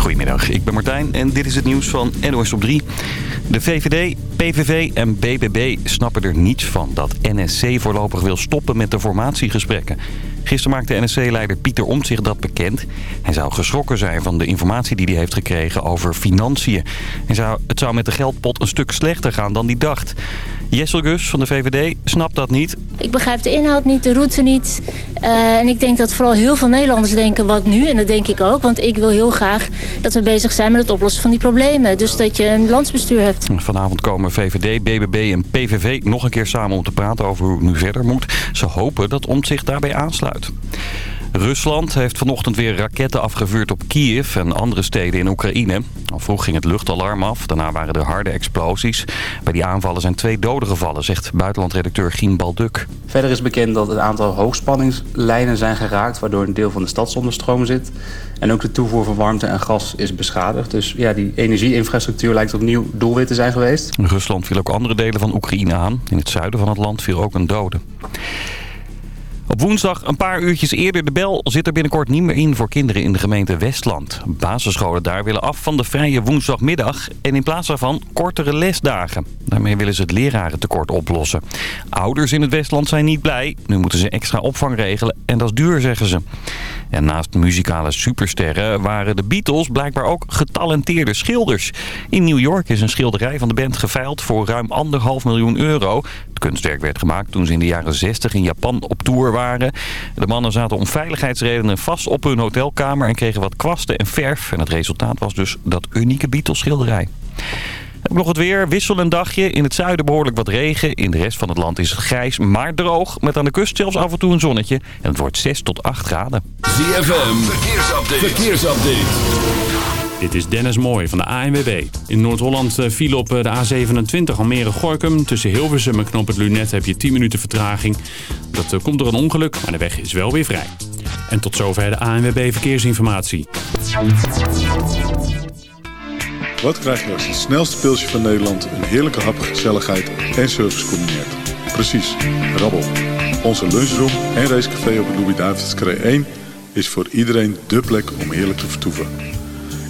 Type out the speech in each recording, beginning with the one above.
Goedemiddag, ik ben Martijn en dit is het nieuws van NOS op 3. De VVD, PVV en BBB snappen er niets van dat NSC voorlopig wil stoppen met de formatiegesprekken. Gisteren maakte NSC-leider Pieter Omtzigt dat bekend. Hij zou geschrokken zijn van de informatie die hij heeft gekregen over financiën. Hij zou, het zou met de geldpot een stuk slechter gaan dan hij dacht. Jessel Gus van de VVD snapt dat niet. Ik begrijp de inhoud niet, de route niet. Uh, en ik denk dat vooral heel veel Nederlanders denken wat nu. En dat denk ik ook, want ik wil heel graag dat we bezig zijn met het oplossen van die problemen. Dus dat je een landsbestuur hebt. Vanavond komen VVD, BBB en PVV nog een keer samen om te praten over hoe het nu verder moet. Ze hopen dat Omtzigt daarbij aansluit. Rusland heeft vanochtend weer raketten afgevuurd op Kiev en andere steden in Oekraïne. Al vroeg ging het luchtalarm af, daarna waren er harde explosies. Bij die aanvallen zijn twee doden gevallen, zegt buitenlandredacteur Gien Balduk. Verder is bekend dat het aantal hoogspanningslijnen zijn geraakt... waardoor een deel van de stad zonder stroom zit. En ook de toevoer van warmte en gas is beschadigd. Dus ja, die energieinfrastructuur lijkt opnieuw doelwit te zijn geweest. Rusland viel ook andere delen van Oekraïne aan. In het zuiden van het land viel ook een dode. Op woensdag, een paar uurtjes eerder de bel, zit er binnenkort niet meer in voor kinderen in de gemeente Westland. Basisscholen daar willen af van de vrije woensdagmiddag en in plaats daarvan kortere lesdagen. Daarmee willen ze het lerarentekort oplossen. Ouders in het Westland zijn niet blij. Nu moeten ze extra opvang regelen en dat is duur, zeggen ze. En naast muzikale supersterren waren de Beatles blijkbaar ook getalenteerde schilders. In New York is een schilderij van de band geveild voor ruim anderhalf miljoen euro. Het kunstwerk werd gemaakt toen ze in de jaren 60 in Japan op tour waren. De mannen zaten om veiligheidsredenen vast op hun hotelkamer en kregen wat kwasten en verf. En het resultaat was dus dat unieke Beatles schilderij. Heb nog het weer. Wissel een dagje. In het zuiden behoorlijk wat regen. In de rest van het land is het grijs, maar droog. Met aan de kust zelfs af en toe een zonnetje. En het wordt 6 tot 8 graden. ZFM. Verkeersupdate. Verkeersupdate. Dit is Dennis Mooij van de ANWB. In Noord-Holland eh, viel op eh, de A27 Almere-Gorkum. Tussen Hilversum en Knop het Lunet heb je 10 minuten vertraging. Dat eh, komt door een ongeluk, maar de weg is wel weer vrij. En tot zover de ANWB Verkeersinformatie. Wat krijg je als het snelste pilsje van Nederland... een heerlijke hap, gezelligheid en service combineert? Precies, rabbel. Onze lunchroom en racecafé op de Louis-David's 1... is voor iedereen dé plek om heerlijk te vertoeven.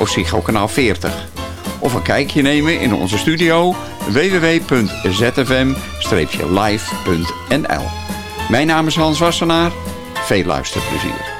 of Psycho kanaal 40. Of een kijkje nemen in onze studio www.zfm-live.nl Mijn naam is Hans Wassenaar. Veel luisterplezier.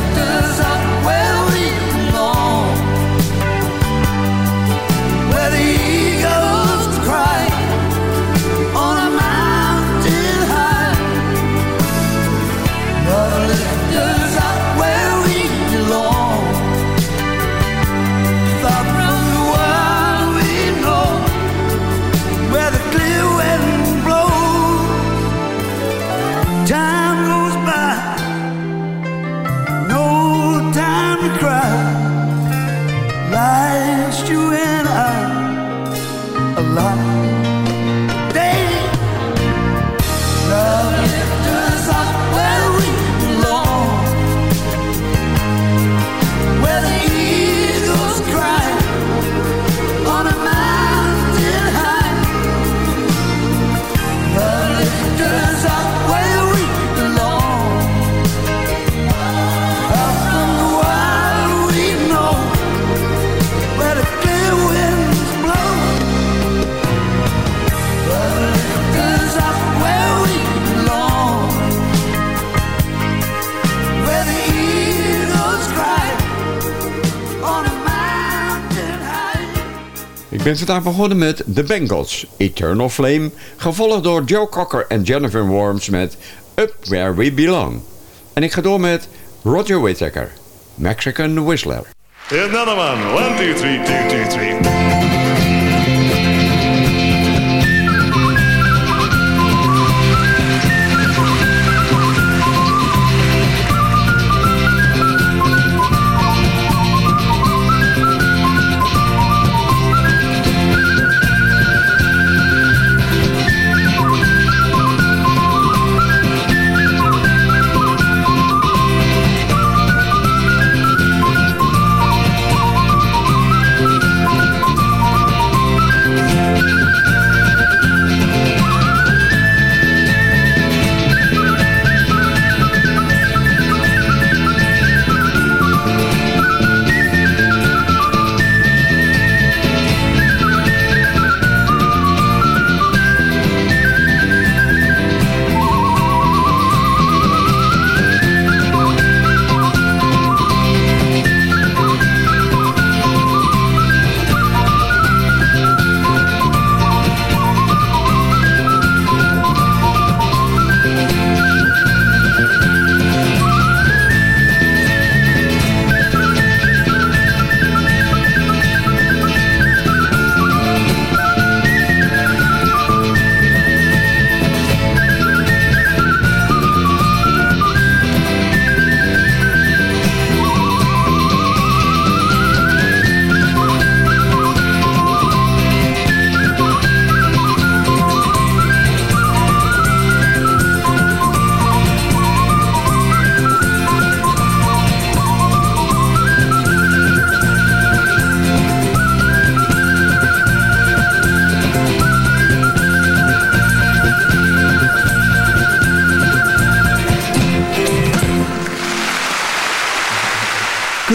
Ik ben vandaag begonnen met The Bengals, Eternal Flame, gevolgd door Joe Cocker en Jennifer Worms met Up Where We Belong. En ik ga door met Roger Whittaker, Mexican Whistler. Another one. One, two, three, two, two, three.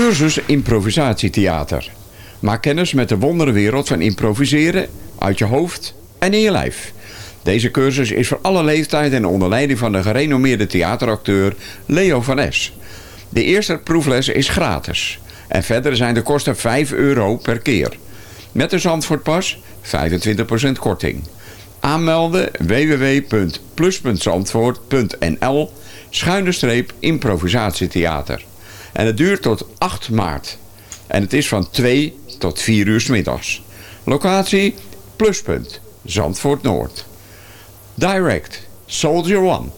Cursus improvisatietheater. Maak kennis met de wonderenwereld van improviseren uit je hoofd en in je lijf. Deze cursus is voor alle leeftijden en onder leiding van de gerenommeerde theateracteur Leo van S. De eerste proefles is gratis. En verder zijn de kosten 5 euro per keer. Met de Zandvoortpas 25% korting. Aanmelden www.plus.zandvoort.nl schuine streep improvisatietheater. En het duurt tot 8 maart. En het is van 2 tot 4 uur 's middags. Locatie Pluspunt Zandvoort Noord. Direct Soldier One.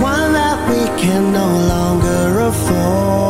One that we can no longer afford.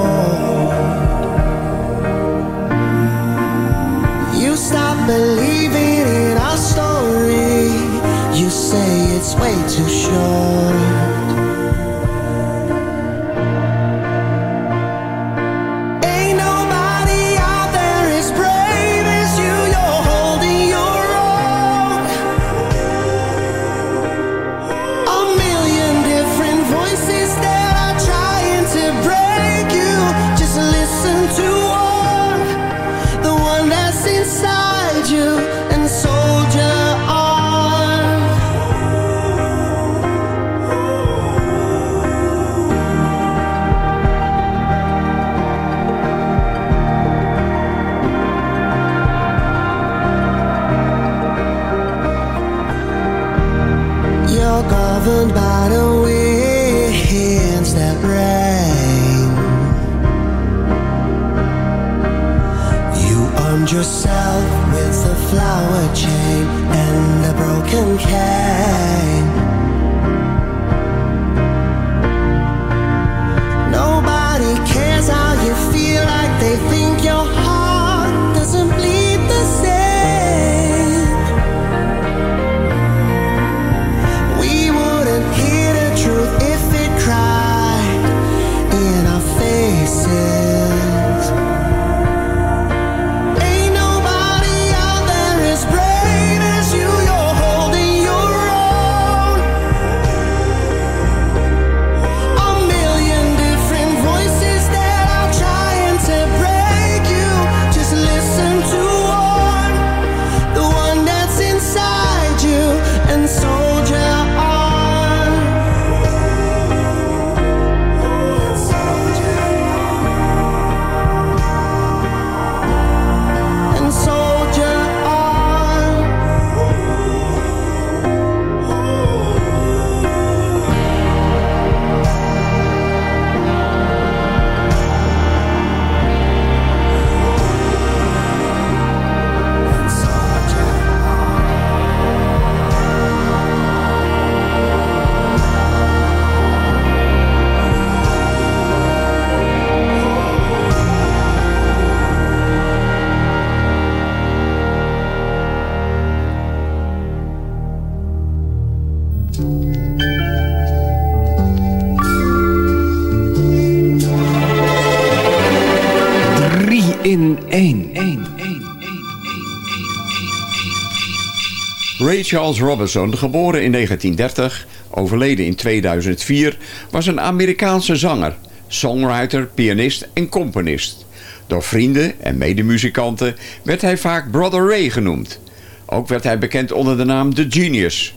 Charles Robinson, geboren in 1930, overleden in 2004, was een Amerikaanse zanger, songwriter, pianist en componist. Door vrienden en medemuzikanten werd hij vaak Brother Ray genoemd. Ook werd hij bekend onder de naam The Genius.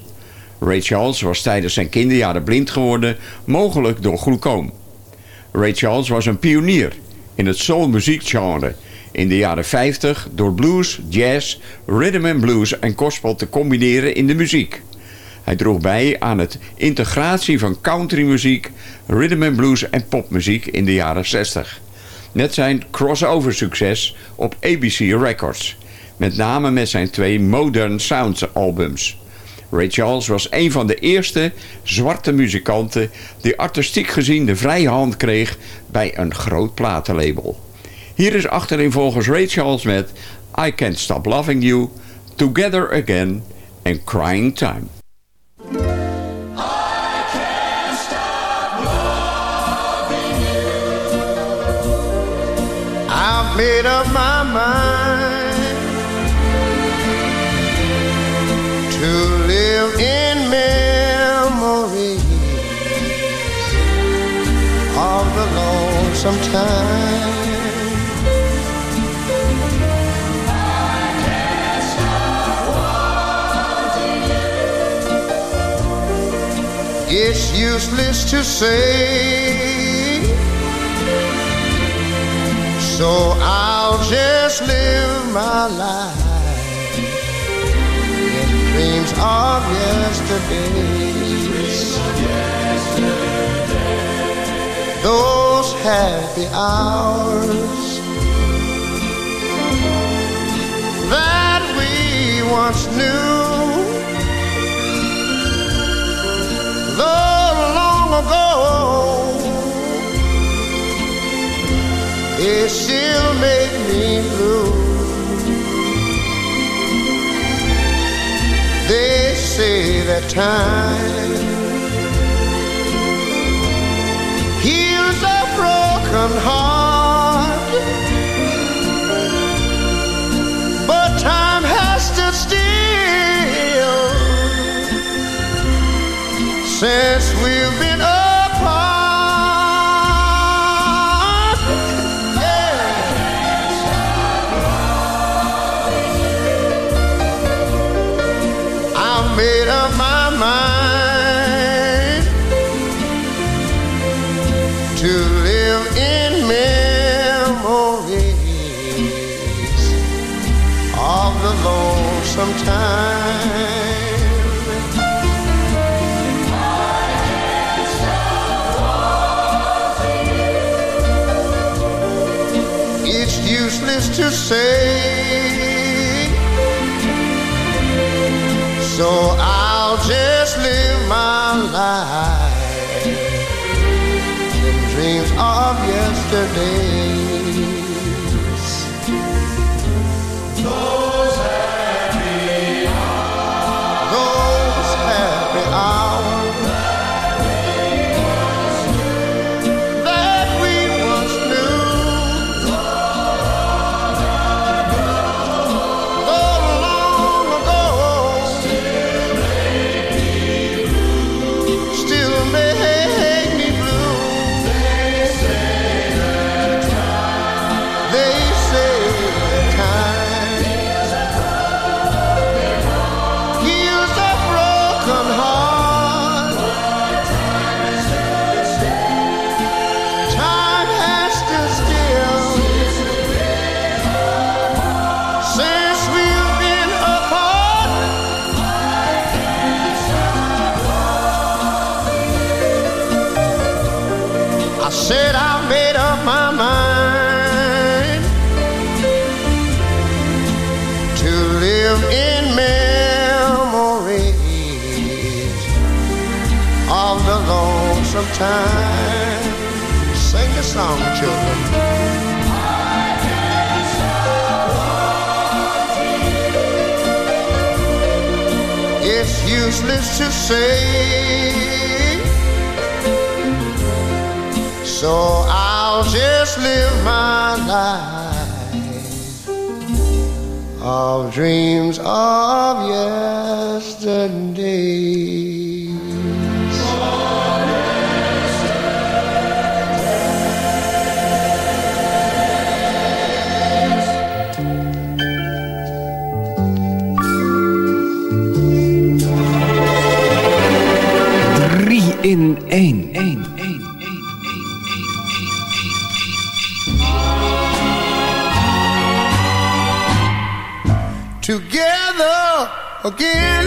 Ray Charles was tijdens zijn kinderjaren blind geworden, mogelijk door glaucoom. Ray Charles was een pionier in het soulmuziekgenre in de jaren 50 door blues, jazz, rhythm and blues en gospel te combineren in de muziek. Hij droeg bij aan het integratie van countrymuziek, rhythm and blues en popmuziek in de jaren 60. Net zijn crossover succes op ABC Records, met name met zijn twee Modern Sounds albums. Ray Charles was een van de eerste zwarte muzikanten die artistiek gezien de vrije hand kreeg bij een groot platenlabel. Hier is achterin volgens Ray met I Can't Stop Loving You, Together Again en Crying Time. Made up my mind to live in memories of the lonesome time. Useless to say So I'll just live my life in dreams of yesterdays. Those happy hours that we once knew. Though long ago it still make me blue. They say that time heals a broken heart, but time has stood still since we've been made up my mind to live in memories of the lonesome time. It's useless to say So I'll just live my life in dreams of yesterdays. Lonesome time. Sing a song, children. It's useless to say So I'll just live my life of dreams of yesterday. In één. together again.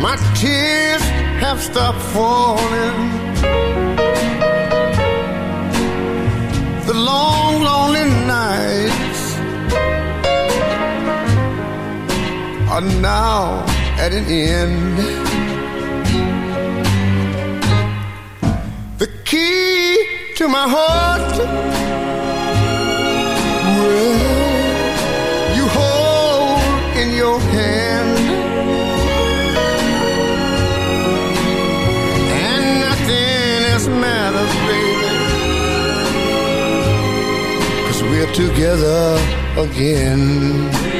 My tears have stopped falling. The long, lonely nights are now at an end. The key to my heart well, you hold in your hand, and nothing else matters, baby, cause we're together again.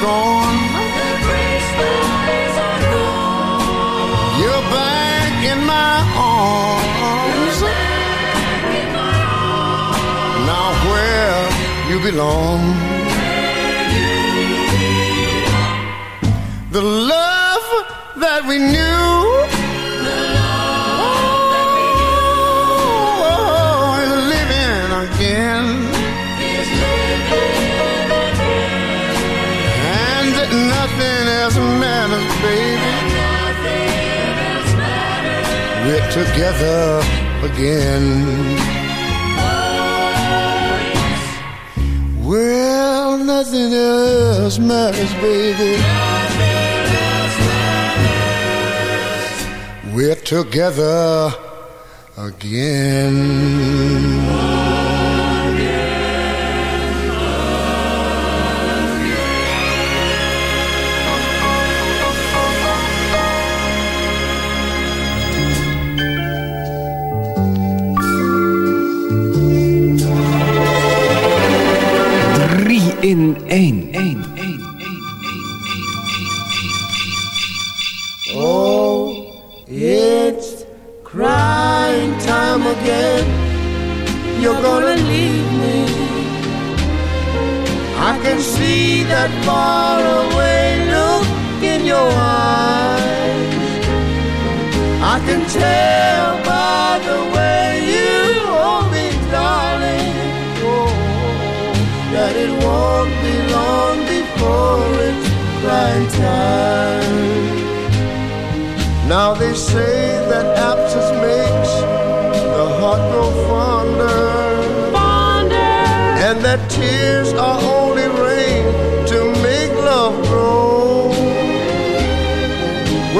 Gone. You're back in my arms. Now where you belong. The love that we knew. We're together again. Well, nothing else matters, baby. We're together again. Can see that far away look in your eyes. I can tell by the way you hold me, darling. Oh, that it won't be long before it's crying time. Now they say that absence makes the heart grow fonder. And that tears are only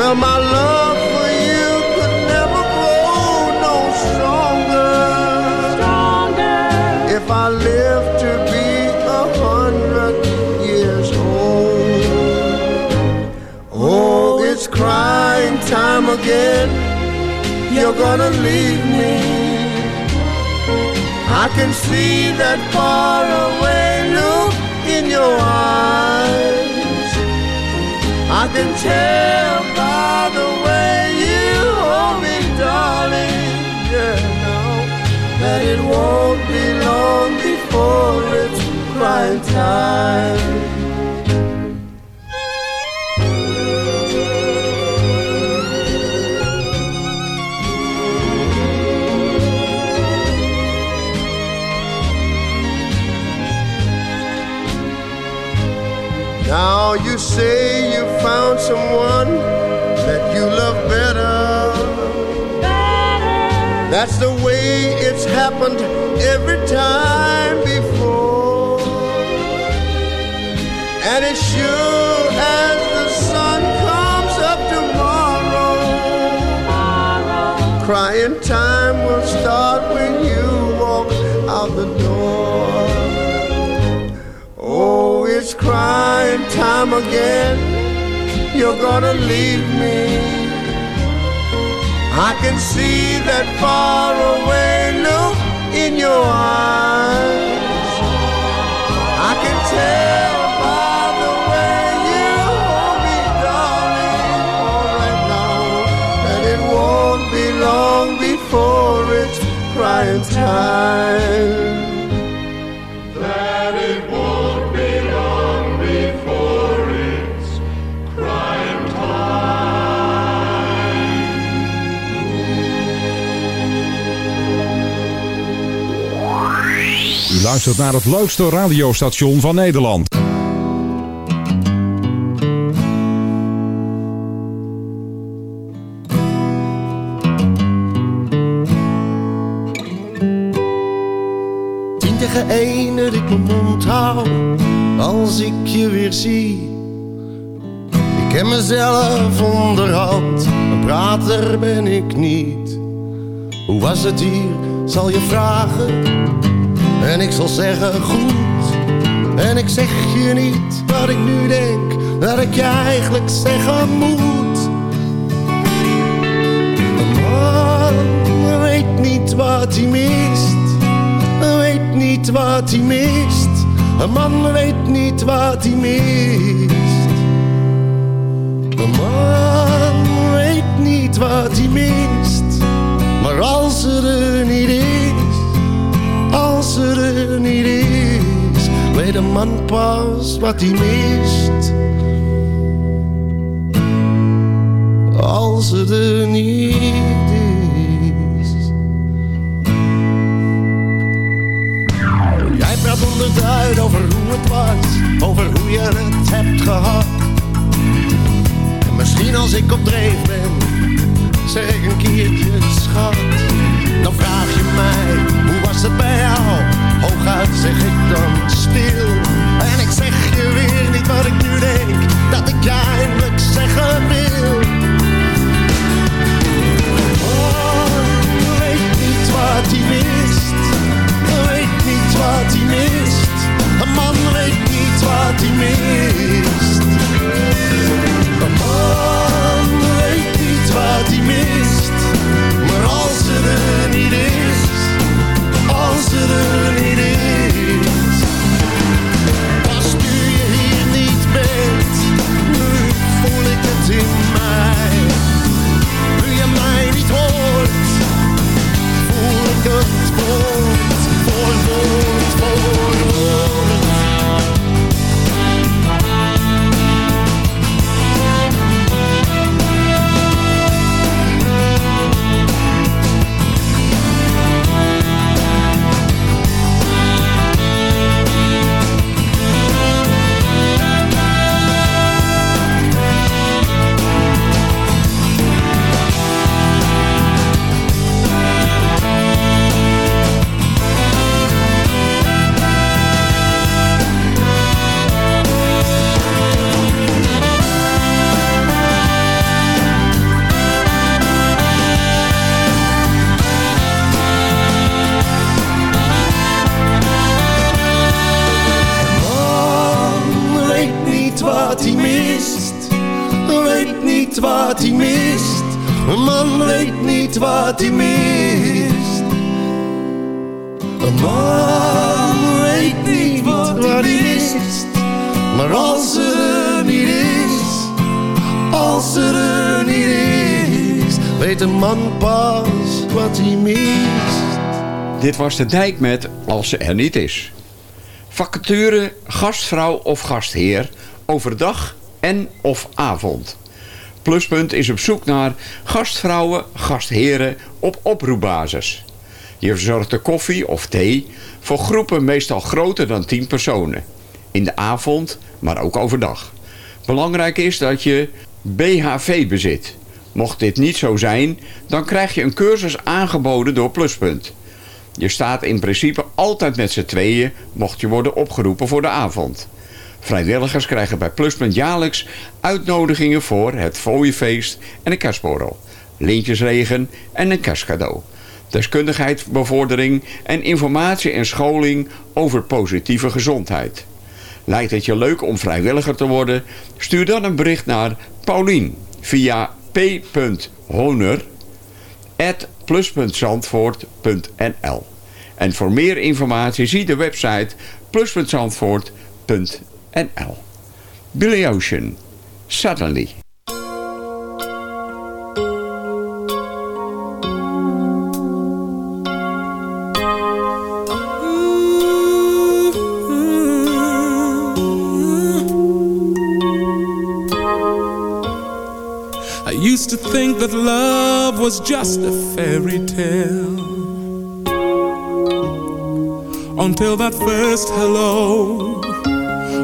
Well, my love for you could never grow no stronger. Stronger. If I live to be a hundred years old. Oh, it's crying time again. You're gonna leave me. I can see that far away look in your eyes. Can tell by the way you hold me, darling. Yeah, now that it won't be long before it's crying time. Now you say someone that you love better. That's the way it's happened every time before. And as sure as the sun comes up tomorrow, crying time will start when you walk out the door. Oh, it's crying time again. You're gonna leave me. I can see that far away look in your eyes. I can tell by the way you hold me, darling, now, that it won't be long before it's crying time. Luistert naar het leukste radiostation van Nederland. Tien tegen één dat ik mijn mond hou als ik je weer zie. Ik ken mezelf onderhand, een prater ben ik niet. Hoe was het hier, zal je vragen, en ik zal zeggen goed. En ik zeg je niet wat ik nu denk, dat ik je eigenlijk zeggen moet. Een man weet niet wat hij mist weet niet wat hij mist. Een man weet niet wat hij mist. Een man weet niet wat hij mist. Maar als ze er niet is, er niet is, weet een man pas wat hij mist. Als ze er niet is. Jij praat onderduid over hoe het was, over hoe je het hebt gehad. En misschien als ik op dreef ben, zeg ik een keertje schat. Dan vraag je mij, hoe het bij jou? Hooguit zeg ik dan stil. En ik zeg je weer niet wat ik nu denk, dat ik je eindelijk zeggen wil. Oh, weet niet wat hij mist weet niet wat hij mist. Een man weet niet wat hij mist. Een man weet niet wat hij mist. Maar als ze er niet is, als je hier niet bent, nu voel ik het in mij. Nu je mij niet hoort, voel ik het woord voor woord voor hij mist. Weet niet wat hij mist. Een man weet niet wat hij mist. Een man weet niet wat hij mist. Maar als er er niet is, als er er niet is, weet een man pas wat hij mist. Dit was de dijk met Als ze er niet is. Vacature, gastvrouw of gastheer, overdag en of avond. Pluspunt is op zoek naar gastvrouwen, gastheren op oproepbasis. Je verzorgt de koffie of thee voor groepen meestal groter dan 10 personen. In de avond, maar ook overdag. Belangrijk is dat je BHV bezit. Mocht dit niet zo zijn, dan krijg je een cursus aangeboden door Pluspunt. Je staat in principe altijd met z'n tweeën, mocht je worden opgeroepen voor de avond. Vrijwilligers krijgen bij Pluspunt jaarlijks uitnodigingen voor het fooienfeest en een kerstborrel, lintjesregen en een kerstcadeau. Deskundigheidsbevordering en informatie en scholing over positieve gezondheid. Lijkt het je leuk om vrijwilliger te worden? Stuur dan een bericht naar Paulien via p.honer plus.zandvoort.nl En voor meer informatie zie de website plus.zandvoort.nl Billy Ocean, Suddenly. I used to think that love was just a fairy tale. Until that first hello,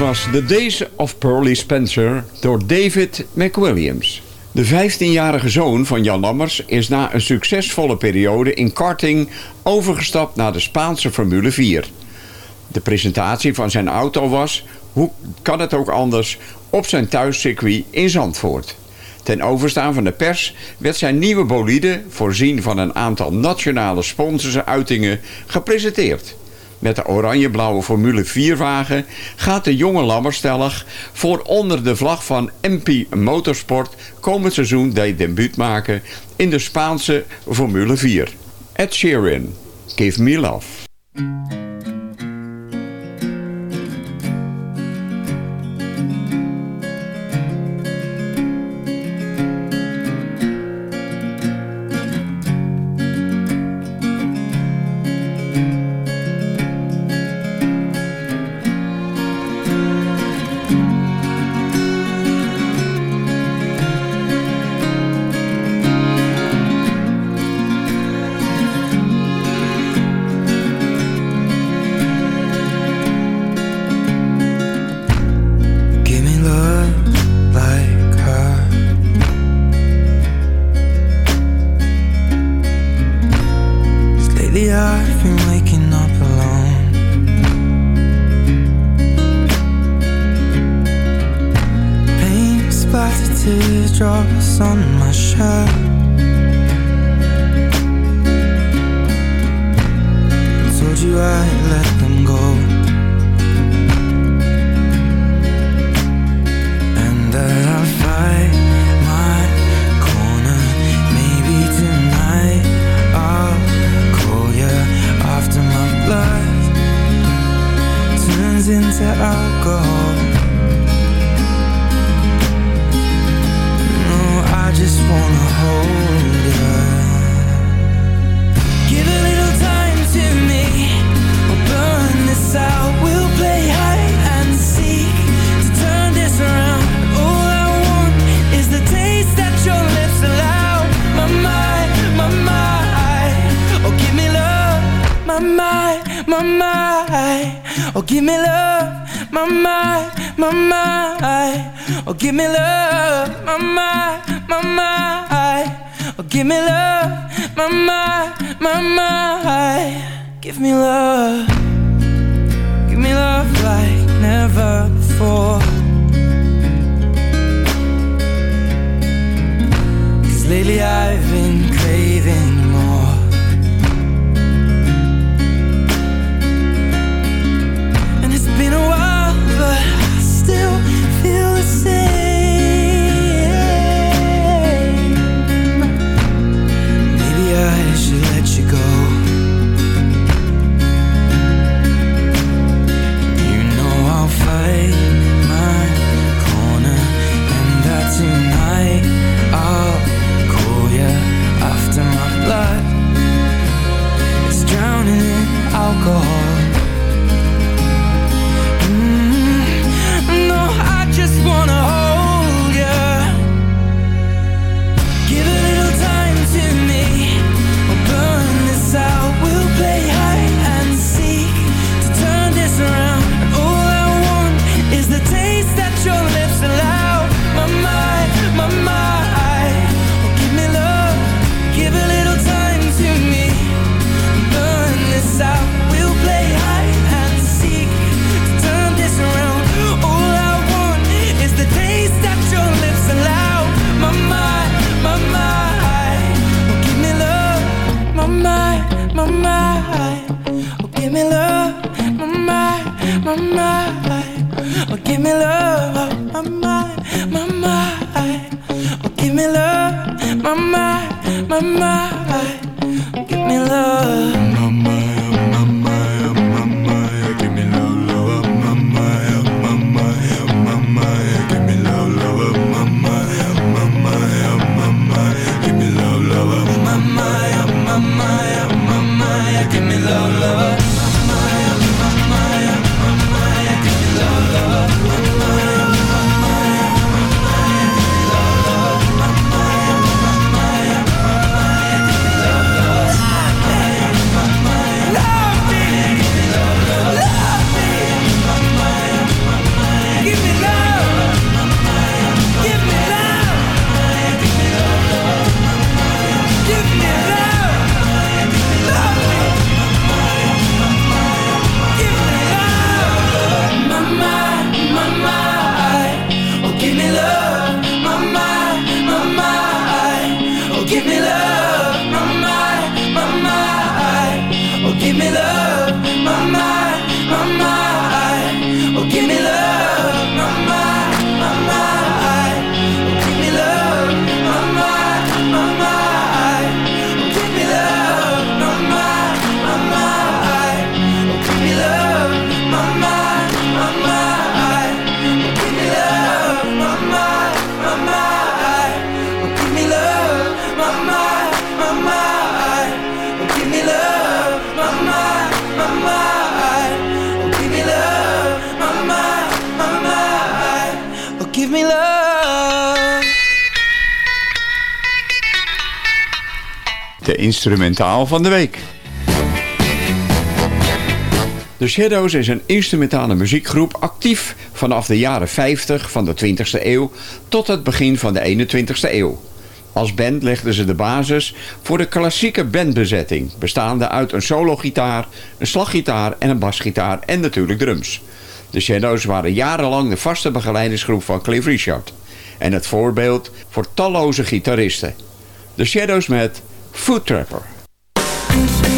Was The Days of Pearly Spencer door David McWilliams. De 15-jarige zoon van Jan Lammers is na een succesvolle periode in karting overgestapt naar de Spaanse Formule 4. De presentatie van zijn auto was, hoe kan het ook anders, op zijn thuiscircuit in Zandvoort. Ten overstaan van de pers werd zijn nieuwe bolide, voorzien van een aantal nationale sponsorsuitingen, gepresenteerd. Met de oranje-blauwe Formule 4-wagen gaat de jonge Lammerstellig voor onder de vlag van MP Motorsport komend seizoen de debuut maken in de Spaanse Formule 4. Ed Sheeran, Give Me Love. I've been waking up alone. Paint splattered teardrops on my shirt. I told you I'd let them me love, my my my Oh, give me love, my my my my. Give me love. instrumentaal van de week. De Shadows is een instrumentale muziekgroep actief vanaf de jaren 50 van de 20e eeuw tot het begin van de 21e eeuw. Als band legden ze de basis voor de klassieke bandbezetting, bestaande uit een solo gitaar, een slaggitaar en een basgitaar en natuurlijk drums. De Shadows waren jarenlang de vaste begeleidingsgroep van Cliff Richard en het voorbeeld voor talloze gitaristen. De Shadows met Food Trapper.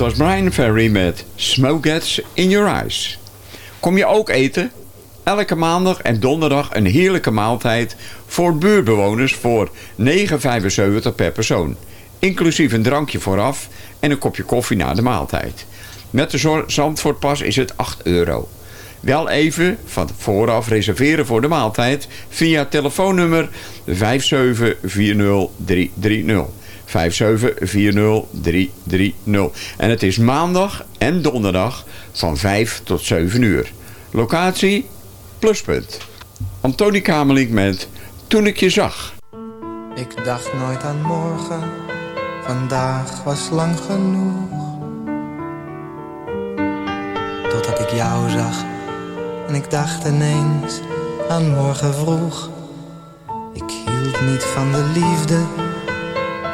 Dit was Brian Ferry met Smoke Gets in Your Eyes. Kom je ook eten? Elke maandag en donderdag een heerlijke maaltijd voor buurtbewoners voor 9,75 per persoon. Inclusief een drankje vooraf en een kopje koffie na de maaltijd. Met de Zandvoortpas is het 8 euro. Wel even van vooraf reserveren voor de maaltijd via telefoonnummer 5740330. 5740330. En het is maandag en donderdag van 5 tot 7 uur. Locatie Pluspunt. Antoni Kamerlink met Toen ik je zag. Ik dacht nooit aan morgen, vandaag was lang genoeg. Totdat ik jou zag en ik dacht ineens aan morgen vroeg. Ik hield niet van de liefde,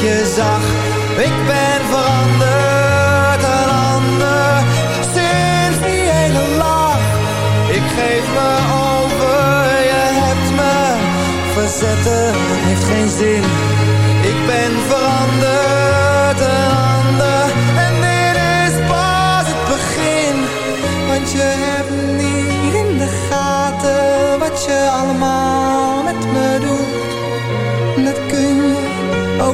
je zag. Ik ben veranderd, een ander, sinds die hele lach. Ik geef me over, je hebt me verzetten, heeft geen zin. Ik ben veranderd, een ander, en dit is pas het begin. Want je hebt niet in de gaten, wat je allemaal met me